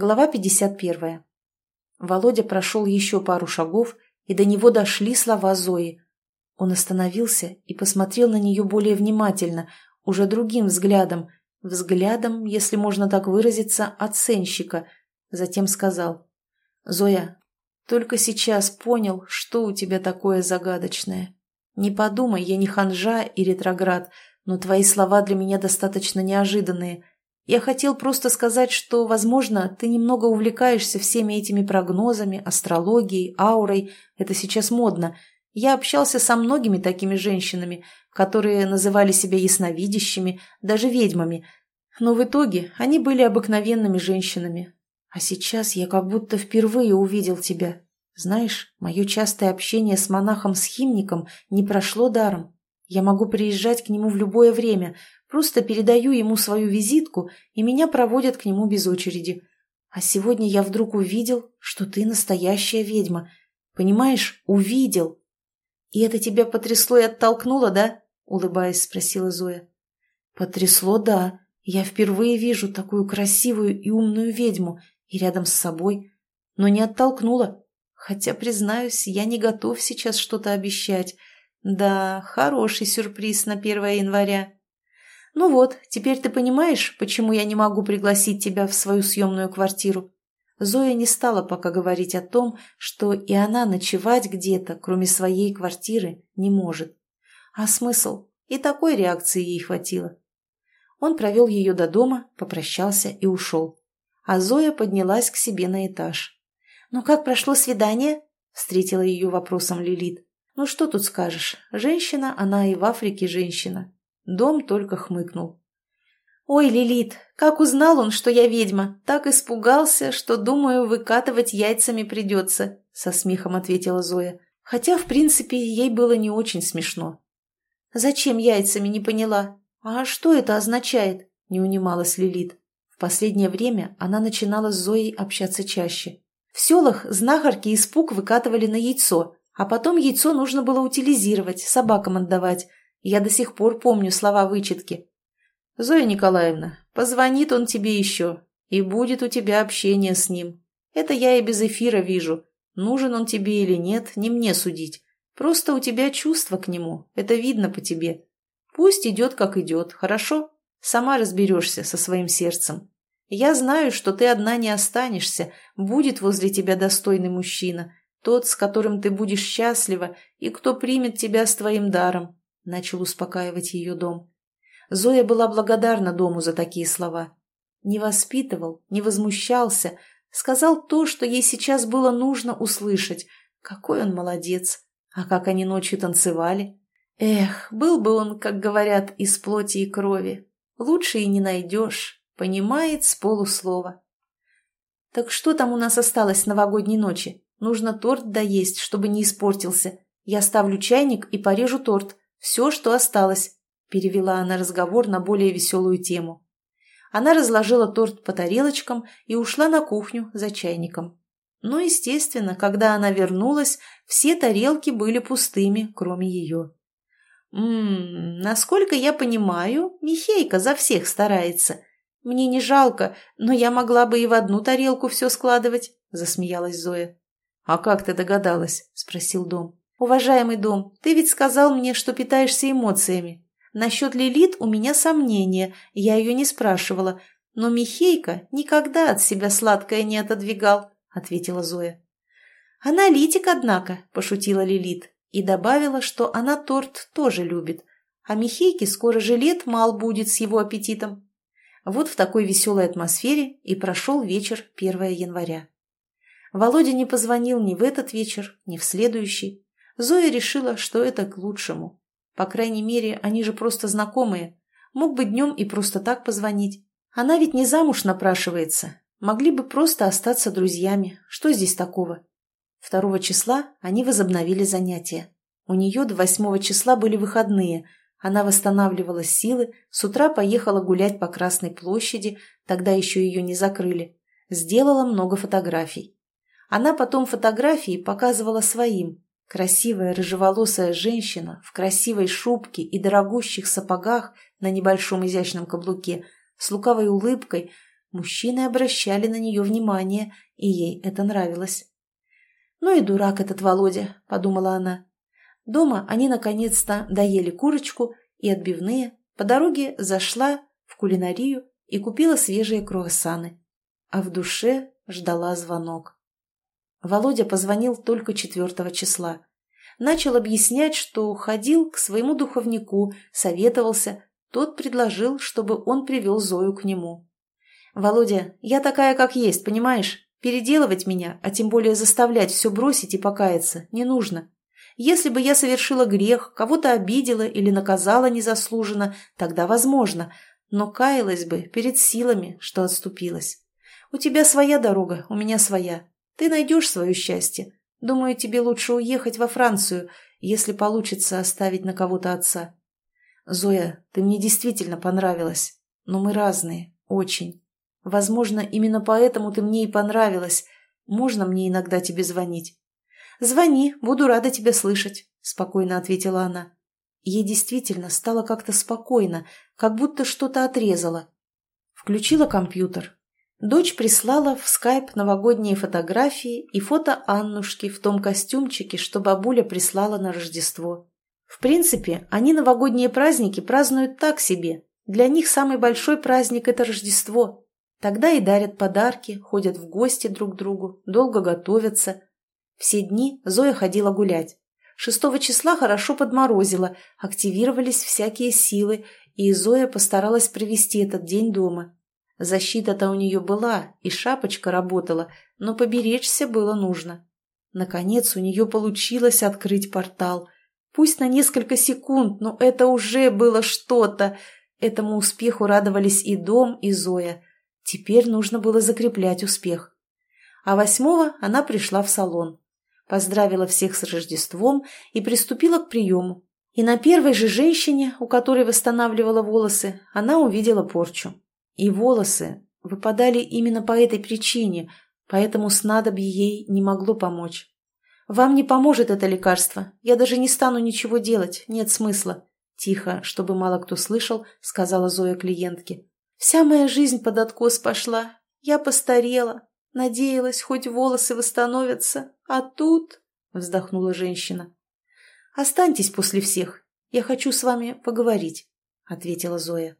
Глава 51. Володя прошел еще пару шагов, и до него дошли слова Зои. Он остановился и посмотрел на нее более внимательно, уже другим взглядом, взглядом, если можно так выразиться, оценщика. Затем сказал, «Зоя, только сейчас понял, что у тебя такое загадочное. Не подумай, я не ханжа и ретроград, но твои слова для меня достаточно неожиданные». Я хотел просто сказать, что, возможно, ты немного увлекаешься всеми этими прогнозами, астрологией, аурой. Это сейчас модно. Я общался со многими такими женщинами, которые называли себя ясновидящими, даже ведьмами. Но в итоге они были обыкновенными женщинами. А сейчас я как будто впервые увидел тебя. Знаешь, мое частое общение с монахом-схимником не прошло даром. Я могу приезжать к нему в любое время – Просто передаю ему свою визитку, и меня проводят к нему без очереди. А сегодня я вдруг увидел, что ты настоящая ведьма. Понимаешь, увидел. И это тебя потрясло и оттолкнуло, да? Улыбаясь, спросила Зоя. Потрясло, да. Я впервые вижу такую красивую и умную ведьму и рядом с собой. Но не оттолкнула. Хотя, признаюсь, я не готов сейчас что-то обещать. Да, хороший сюрприз на 1 января. «Ну вот, теперь ты понимаешь, почему я не могу пригласить тебя в свою съемную квартиру?» Зоя не стала пока говорить о том, что и она ночевать где-то, кроме своей квартиры, не может. А смысл? И такой реакции ей хватило. Он провел ее до дома, попрощался и ушел. А Зоя поднялась к себе на этаж. «Ну как прошло свидание?» – встретила ее вопросом Лилит. «Ну что тут скажешь? Женщина, она и в Африке женщина. Дом только хмыкнул. «Ой, Лилит, как узнал он, что я ведьма, так испугался, что, думаю, выкатывать яйцами придется», — со смехом ответила Зоя. Хотя, в принципе, ей было не очень смешно. «Зачем яйцами, не поняла? А что это означает?» — не унималась Лилит. В последнее время она начинала с Зоей общаться чаще. В селах знахарки испуг выкатывали на яйцо, а потом яйцо нужно было утилизировать, собакам отдавать, я до сих пор помню слова вычетки. «Зоя Николаевна, позвонит он тебе еще, и будет у тебя общение с ним. Это я и без эфира вижу. Нужен он тебе или нет, не мне судить. Просто у тебя чувство к нему, это видно по тебе. Пусть идет, как идет, хорошо? Сама разберешься со своим сердцем. Я знаю, что ты одна не останешься, будет возле тебя достойный мужчина, тот, с которым ты будешь счастлива и кто примет тебя с твоим даром начал успокаивать ее дом. Зоя была благодарна дому за такие слова. Не воспитывал, не возмущался, сказал то, что ей сейчас было нужно услышать. Какой он молодец! А как они ночью танцевали! Эх, был бы он, как говорят, из плоти и крови. Лучше и не найдешь, понимает с полуслова. Так что там у нас осталось с новогодней ночи? Нужно торт доесть, чтобы не испортился. Я ставлю чайник и порежу торт. «Все, что осталось», – перевела она разговор на более веселую тему. Она разложила торт по тарелочкам и ушла на кухню за чайником. Но, естественно, когда она вернулась, все тарелки были пустыми, кроме ее. «Ммм, насколько я понимаю, Михейка за всех старается. Мне не жалко, но я могла бы и в одну тарелку все складывать», – засмеялась Зоя. «А как ты догадалась?» – спросил Дом. «Уважаемый дом, ты ведь сказал мне, что питаешься эмоциями. Насчет Лилит у меня сомнения, я ее не спрашивала, но Михейка никогда от себя сладкое не отодвигал», — ответила Зоя. «Аналитик, однако», — пошутила Лилит и добавила, что она торт тоже любит, а Михейке скоро же лет мал будет с его аппетитом. Вот в такой веселой атмосфере и прошел вечер 1 января. Володя не позвонил ни в этот вечер, ни в следующий. Зоя решила, что это к лучшему. По крайней мере, они же просто знакомые. Мог бы днем и просто так позвонить. Она ведь не замуж напрашивается. Могли бы просто остаться друзьями. Что здесь такого? Второго числа они возобновили занятия. У нее до восьмого числа были выходные. Она восстанавливала силы, с утра поехала гулять по Красной площади, тогда еще ее не закрыли. Сделала много фотографий. Она потом фотографии показывала своим, Красивая рыжеволосая женщина в красивой шубке и дорогущих сапогах на небольшом изящном каблуке, с лукавой улыбкой, Мужчины обращали на нее внимание, и ей это нравилось. «Ну и дурак этот Володя», — подумала она. Дома они наконец-то доели курочку и отбивные, по дороге зашла в кулинарию и купила свежие круассаны. А в душе ждала звонок. Володя позвонил только четвертого числа. Начал объяснять, что ходил к своему духовнику, советовался. Тот предложил, чтобы он привел Зою к нему. «Володя, я такая, как есть, понимаешь? Переделывать меня, а тем более заставлять все бросить и покаяться, не нужно. Если бы я совершила грех, кого-то обидела или наказала незаслуженно, тогда возможно, но каялась бы перед силами, что отступилась. У тебя своя дорога, у меня своя. Ты найдешь свое счастье. Думаю, тебе лучше уехать во Францию, если получится оставить на кого-то отца. Зоя, ты мне действительно понравилась, но мы разные, очень. Возможно, именно поэтому ты мне и понравилась. Можно мне иногда тебе звонить? «Звони, буду рада тебя слышать», — спокойно ответила она. Ей действительно стало как-то спокойно, как будто что-то отрезало. Включила компьютер. Дочь прислала в скайп новогодние фотографии и фото Аннушки в том костюмчике, что бабуля прислала на Рождество. В принципе, они новогодние праздники празднуют так себе. Для них самый большой праздник – это Рождество. Тогда и дарят подарки, ходят в гости друг к другу, долго готовятся – все дни Зоя ходила гулять. Шестого числа хорошо подморозило, активировались всякие силы, и Зоя постаралась провести этот день дома. Защита-то у нее была, и шапочка работала, но поберечься было нужно. Наконец у нее получилось открыть портал. Пусть на несколько секунд, но это уже было что-то. Этому успеху радовались и дом, и Зоя. Теперь нужно было закреплять успех. А восьмого она пришла в салон поздравила всех с Рождеством и приступила к приему. И на первой же женщине, у которой восстанавливала волосы, она увидела порчу. И волосы выпадали именно по этой причине, поэтому снадобье ей не могло помочь. «Вам не поможет это лекарство. Я даже не стану ничего делать. Нет смысла». Тихо, чтобы мало кто слышал, сказала Зоя клиентке. «Вся моя жизнь под откос пошла. Я постарела. Надеялась, хоть волосы восстановятся. А тут...» — вздохнула женщина. «Останьтесь после всех. Я хочу с вами поговорить», — ответила Зоя.